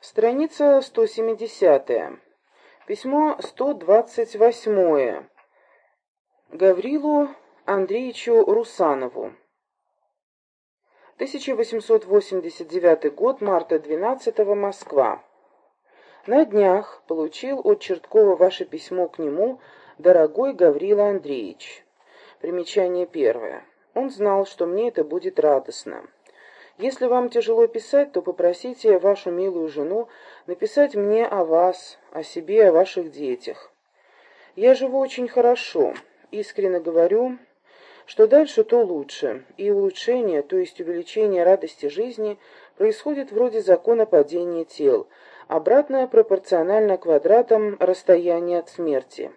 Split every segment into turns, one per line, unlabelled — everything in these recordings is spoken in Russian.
Страница 170. Письмо 128. Гаврилу Андреевичу Русанову. 1889 год, марта 12 Москва. На днях получил от Черткова ваше письмо к нему, дорогой Гаврила Андреевич. Примечание первое. Он знал, что мне это будет радостно. Если вам тяжело писать, то попросите вашу милую жену написать мне о вас, о себе, о ваших детях. Я живу очень хорошо, искренне говорю, что дальше то лучше, и улучшение, то есть увеличение радости жизни, происходит вроде закона падения тел, обратно пропорционально квадратам расстояния от смерти.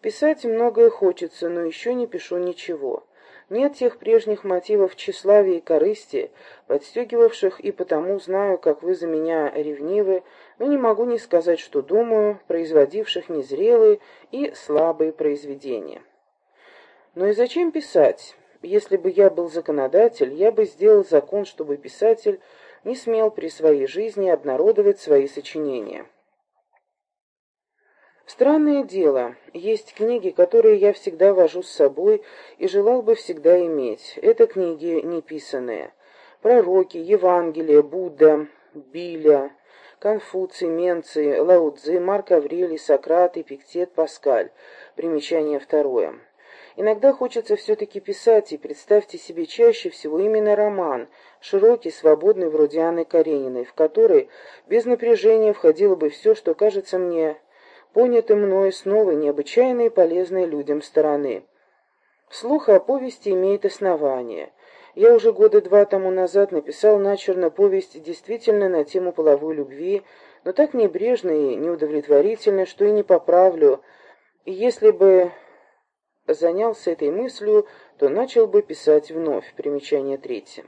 Писать многое хочется, но еще не пишу ничего. Нет тех прежних мотивов тщеславия и корысти, подстегивавших, и потому знаю, как вы за меня ревнивы, но не могу не сказать, что думаю, производивших незрелые и слабые произведения. Но и зачем писать? Если бы я был законодатель, я бы сделал закон, чтобы писатель не смел при своей жизни обнародовать свои сочинения. Странное дело, есть книги, которые я всегда вожу с собой и желал бы всегда иметь. Это книги неписанные. Пророки, Евангелие, Будда, Биля, Конфуций, Менций, Лаудзы, Марк Аврелий, Сократ, Эпиктет, Паскаль. Примечание второе. Иногда хочется все-таки писать, и представьте себе чаще всего именно роман, широкий, свободный, вроде Анны Карениной, в который без напряжения входило бы все, что кажется мне поняты мною снова необычайной и полезной людям стороны. Слух о повести имеет основание. Я уже года два тому назад написал начерно повесть действительно на тему половой любви, но так небрежно и неудовлетворительно, что и не поправлю. И если бы занялся этой мыслью, то начал бы писать вновь. Примечание третье.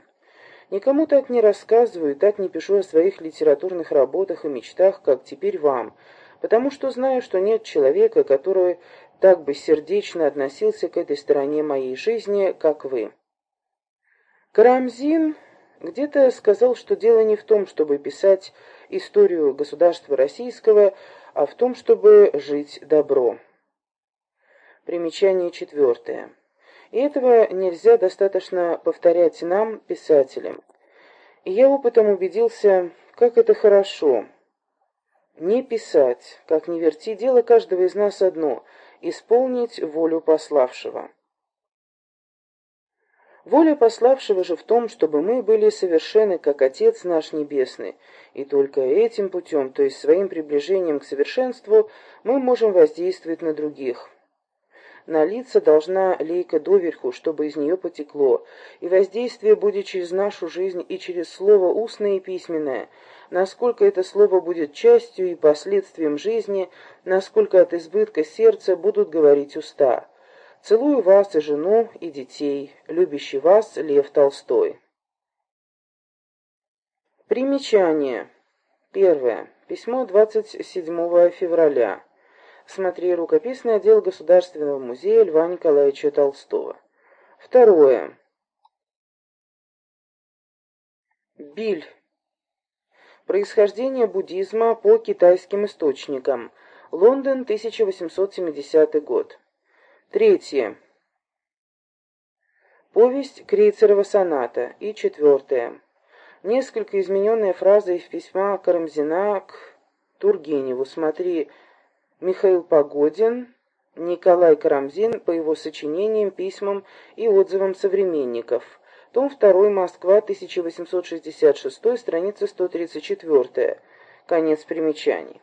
Никому так не рассказываю, так не пишу о своих литературных работах и мечтах, как теперь вам – потому что знаю, что нет человека, который так бы сердечно относился к этой стороне моей жизни, как вы. Карамзин где-то сказал, что дело не в том, чтобы писать историю государства российского, а в том, чтобы жить добро. Примечание четвертое. И этого нельзя достаточно повторять нам, писателям. И я опытом убедился, как это хорошо – не писать, как не верти, дело каждого из нас одно — исполнить волю пославшего. Воля пославшего же в том, чтобы мы были совершенны, как Отец наш Небесный, и только этим путем, то есть своим приближением к совершенству, мы можем воздействовать на других. Налиться должна лейка доверху, чтобы из нее потекло, и воздействие будет через нашу жизнь и через слово устное и письменное. Насколько это слово будет частью и последствием жизни, насколько от избытка сердца будут говорить уста. Целую вас и жену, и детей, любящий вас Лев Толстой. Примечание. Первое. Письмо 27 февраля. Смотри рукописный отдел Государственного музея Льва Николаевича Толстого. Второе. Биль. Происхождение буддизма по китайским источникам. Лондон, 1870 год. Третье. Повесть Крейцерова соната. И четвертое. Несколько измененная фраза из письма Карамзина к Тургеневу. Смотри Михаил Погодин, Николай Карамзин по его сочинениям, письмам и отзывам современников. Том 2, Москва, 1866, страница 134. Конец примечаний.